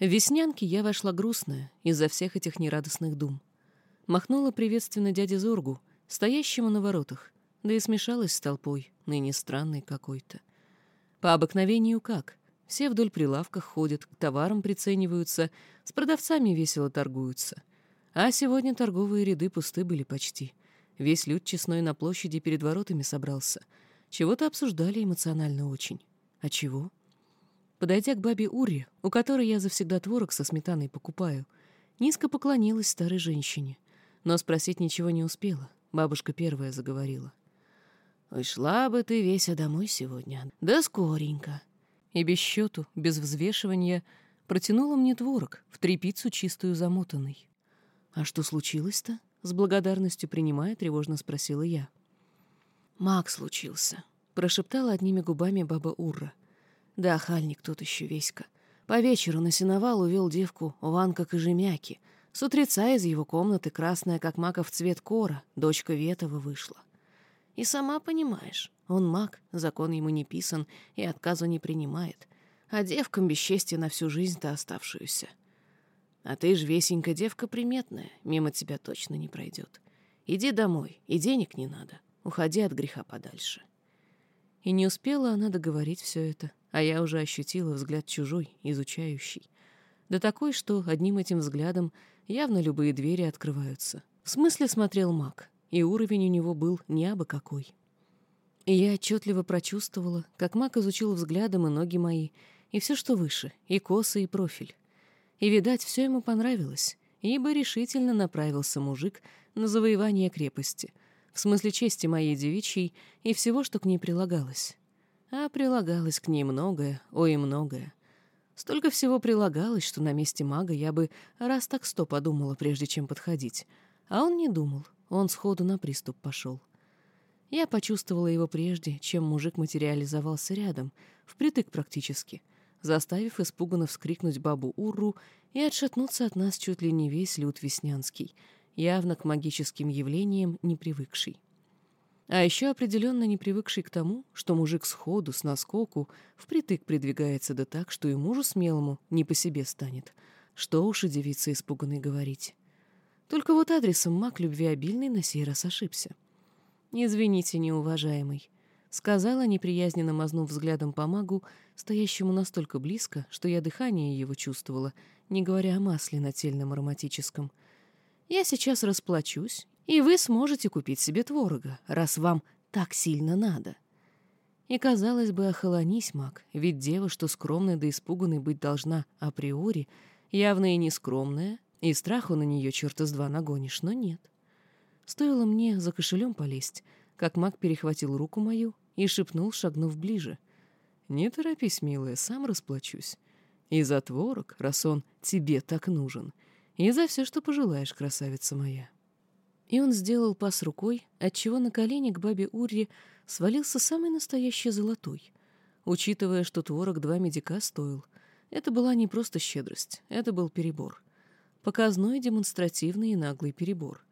Веснянки я вошла грустная из-за всех этих нерадостных дум. Махнула приветственно дяде Зоргу, стоящему на воротах, да и смешалась с толпой, ныне странной какой-то. По обыкновению как? Все вдоль прилавках ходят, к товарам прицениваются, с продавцами весело торгуются. А сегодня торговые ряды пусты были почти. Весь люд честной на площади перед воротами собрался. Чего-то обсуждали эмоционально очень. А чего? Подойдя к бабе Уре, у которой я завсегда творог со сметаной покупаю, низко поклонилась старой женщине. Но спросить ничего не успела. Бабушка первая заговорила. «Ушла бы ты, Веся, домой сегодня. Да скоренько». И без счету, без взвешивания, протянула мне творог, в трепицу чистую замотанный. «А что случилось-то?» — с благодарностью принимая, тревожно спросила я. «Маг случился», — прошептала одними губами баба Урра. «Да, хальник тот еще веська. По вечеру на сеновал увел девку Ванка Кожемяки. С утреца из его комнаты красная, как маков цвет кора, дочка Ветова вышла. И сама понимаешь, он маг, закон ему не писан и отказу не принимает, а девкам бесчестье на всю жизнь-то оставшуюся. А ты ж весенькая девка приметная, мимо тебя точно не пройдет. Иди домой, и денег не надо, уходи от греха подальше. И не успела она договорить все это, а я уже ощутила взгляд чужой, изучающий. Да такой, что одним этим взглядом явно любые двери открываются. В смысле смотрел маг, и уровень у него был не абы какой. И я отчетливо прочувствовала, как маг изучил взглядом и ноги мои, и все, что выше, и косы, и профиль. И, видать, все ему понравилось, ибо решительно направился мужик на завоевание крепости, в смысле чести моей девичьей и всего, что к ней прилагалось. А прилагалось к ней многое, ой, многое. Столько всего прилагалось, что на месте мага я бы раз так сто подумала, прежде чем подходить. А он не думал, он сходу на приступ пошел. Я почувствовала его прежде, чем мужик материализовался рядом, впритык практически, заставив испуганно вскрикнуть бабу Урру и отшатнуться от нас чуть ли не весь люд Веснянский, явно к магическим явлениям не привыкший. А еще определенно не привыкший к тому, что мужик сходу, с наскоку, впритык придвигается да так, что и мужу смелому не по себе станет. Что уж и девица испуганной говорить. Только вот адресом маг любвеобильный на сей раз ошибся. «Извините, неуважаемый», — сказала, неприязненно мазнув взглядом по магу, стоящему настолько близко, что я дыхание его чувствовала, не говоря о масле нательном ароматическом. «Я сейчас расплачусь и вы сможете купить себе творога, раз вам так сильно надо. И, казалось бы, охолонись, маг, ведь дева, что скромная да испуганной быть должна априори, явно и не скромная, и страху на нее черта с два нагонишь, но нет. Стоило мне за кошелем полезть, как маг перехватил руку мою и шепнул, шагнув ближе. «Не торопись, милая, сам расплачусь. И за творог, раз он тебе так нужен, и за все, что пожелаешь, красавица моя». И он сделал пас рукой, отчего на колени к бабе Урье свалился самый настоящий золотой. Учитывая, что творог два медика стоил, это была не просто щедрость, это был перебор. Показной, демонстративный и наглый перебор.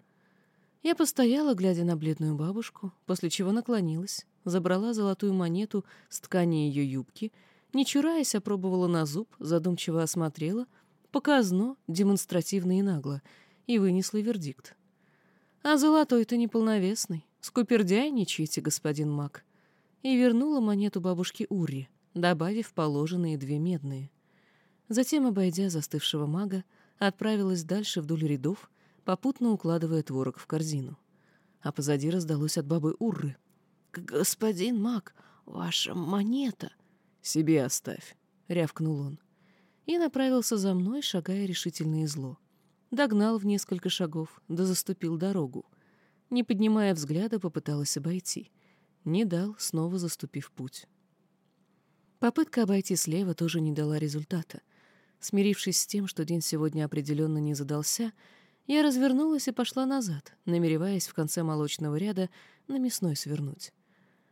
Я постояла, глядя на бледную бабушку, после чего наклонилась, забрала золотую монету с ткани ее юбки, не чураясь, опробовала на зуб, задумчиво осмотрела, показно, демонстративно и нагло, и вынесла вердикт. А золотой-то неполновесный. Скупердяйничайте, господин маг. И вернула монету бабушке Ури, добавив положенные две медные. Затем, обойдя застывшего мага, отправилась дальше вдоль рядов, попутно укладывая творог в корзину. А позади раздалось от бабы Урры. «Господин маг, ваша монета!» «Себе оставь», — рявкнул он. И направился за мной, шагая решительно и зло. Догнал в несколько шагов, да заступил дорогу. Не поднимая взгляда, попыталась обойти. Не дал, снова заступив путь. Попытка обойти слева тоже не дала результата. Смирившись с тем, что день сегодня определенно не задался, я развернулась и пошла назад, намереваясь в конце молочного ряда на мясной свернуть.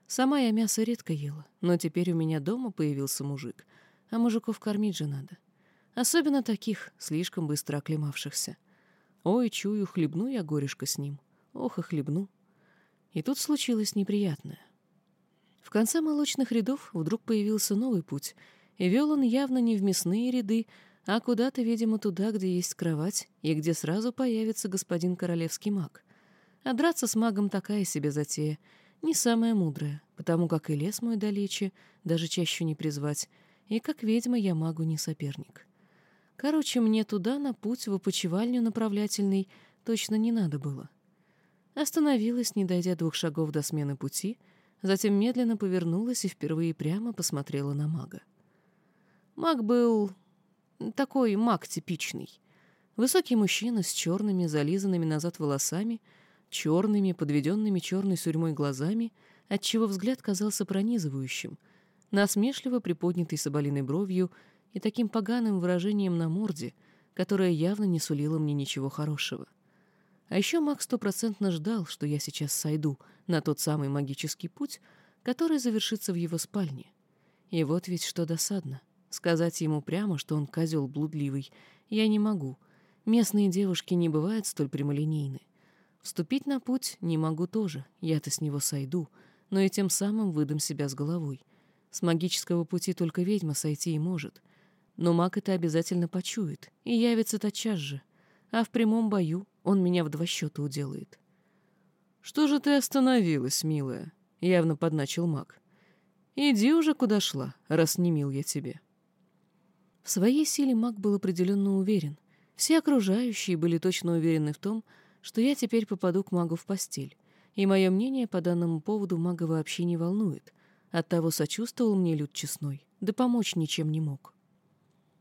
Сама я мясо редко ела, но теперь у меня дома появился мужик, а мужиков кормить же надо. — Особенно таких, слишком быстро оклемавшихся. Ой, чую, хлебну я горешко с ним. Ох, и хлебну. И тут случилось неприятное. В конце молочных рядов вдруг появился новый путь, и вел он явно не в мясные ряды, а куда-то, видимо, туда, где есть кровать и где сразу появится господин королевский маг. А драться с магом такая себе затея, не самая мудрая, потому как и лес мой далече, даже чаще не призвать, и как ведьма я магу не соперник. Короче, мне туда на путь в опочивальню направлятельный точно не надо было. Остановилась, не дойдя двух шагов до смены пути, затем медленно повернулась и впервые прямо посмотрела на мага. Маг был такой маг типичный. Высокий мужчина с черными, зализанными назад волосами, черными, подведенными черной сурьмой глазами, отчего взгляд казался пронизывающим, насмешливо приподнятой соболиной бровью и таким поганым выражением на морде, которое явно не сулило мне ничего хорошего. А еще маг стопроцентно ждал, что я сейчас сойду на тот самый магический путь, который завершится в его спальне. И вот ведь что досадно. Сказать ему прямо, что он козел блудливый, я не могу. Местные девушки не бывают столь прямолинейны. Вступить на путь не могу тоже, я-то с него сойду, но и тем самым выдам себя с головой. С магического пути только ведьма сойти и может. Но маг это обязательно почует и явится тотчас же. А в прямом бою он меня в два счета уделает. «Что же ты остановилась, милая?» — явно подначил маг. «Иди уже куда шла, раз не мил я тебе». В своей силе маг был определенно уверен. Все окружающие были точно уверены в том, что я теперь попаду к магу в постель, и мое мнение по данному поводу мага вообще не волнует. Оттого сочувствовал мне люд честной, да помочь ничем не мог.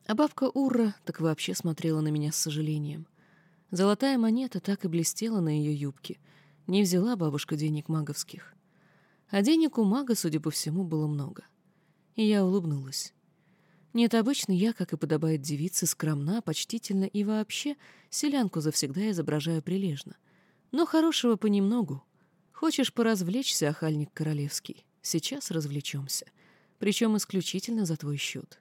А бабка Урра так вообще смотрела на меня с сожалением. Золотая монета так и блестела на ее юбке. Не взяла бабушка денег маговских. А денег у мага, судя по всему, было много. И я улыбнулась. Нет, обычно я, как и подобает девице, скромна, почтительна и вообще селянку завсегда изображаю прилежно. Но хорошего понемногу. Хочешь поразвлечься, охальник королевский? Сейчас развлечемся. Причем исключительно за твой счет.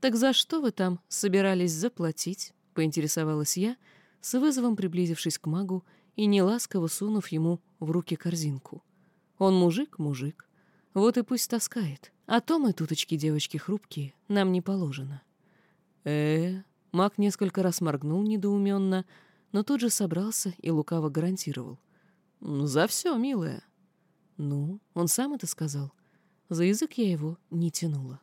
«Так за что вы там собирались заплатить?» — поинтересовалась я, с вызовом приблизившись к магу и неласково сунув ему в руки корзинку. «Он мужик, мужик. Вот и пусть таскает. А то мы, туточки девочки хрупкие, нам не положено. э, -э Маг несколько раз моргнул недоуменно, но тут же собрался и лукаво гарантировал. «За все, милая». «Ну, он сам это сказал. За язык я его не тянула».